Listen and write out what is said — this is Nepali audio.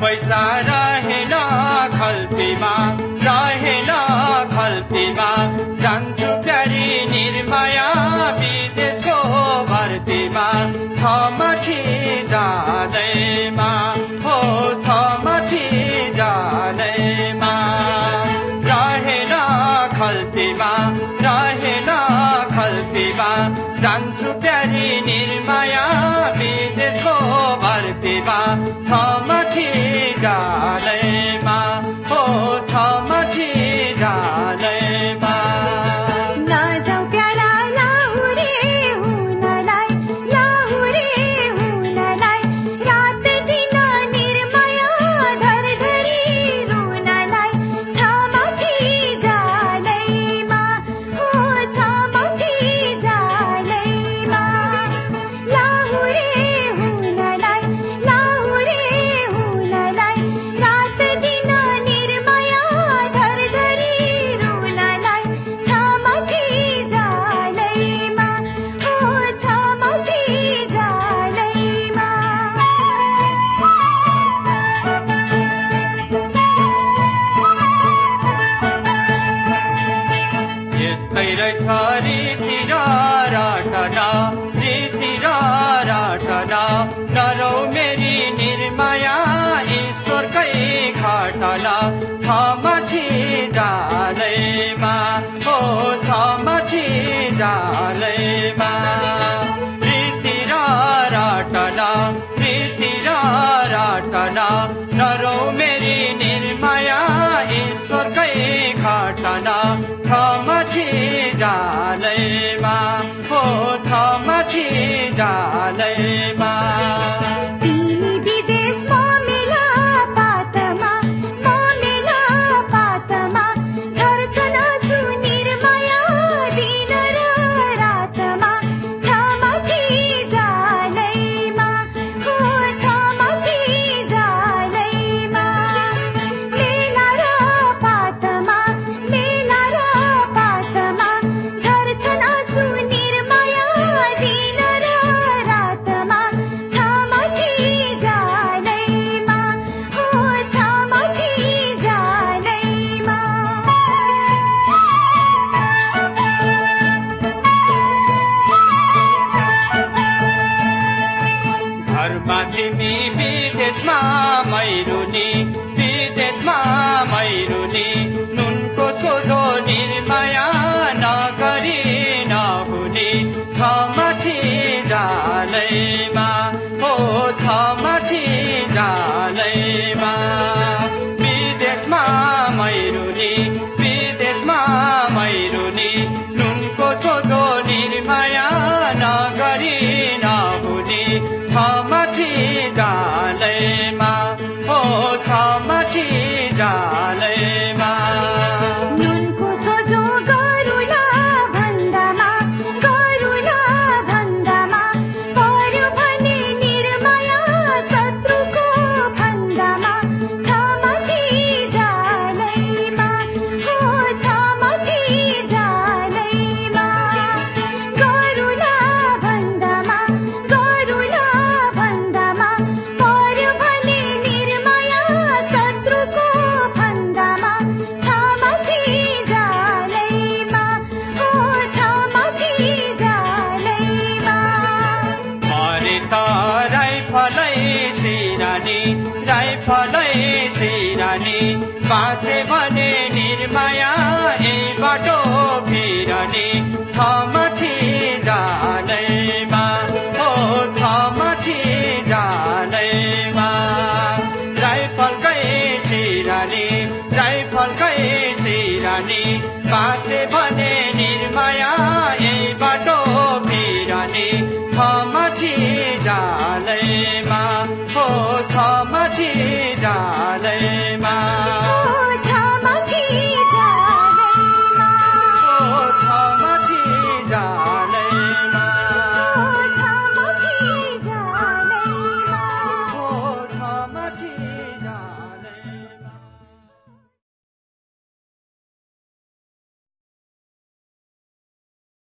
पैसा रहेन खल्तीमा रहेन खल्तीमा। जान्छु प्यारी निर्माया विदेशको भर्तीमा। थमथि जाँदैमा हो थमथि जाँदैमा। रहेन खल्तीमा रहेन खल्तीमा। जान्छु प्यारी निर्माया विदेशको भर्तीमा। थम God. रा राटना जितिरा राटना नरौ मेरी निर्माया ईश्वरकै घटना छ माथि जालैमा हो छ माथि जालैमा। प्रीतिरा राटना प्रीतिरा राटना नरौ मेरी तिमी विदेशमा मैरुनी विदेशमा मैरुनी नुनको सोझो निर्माया नगरी नहुने थमथि जालैमा हो थम फलै सिरानी बाँचे भने निर्माया ए बाटो फिरानी छ माथि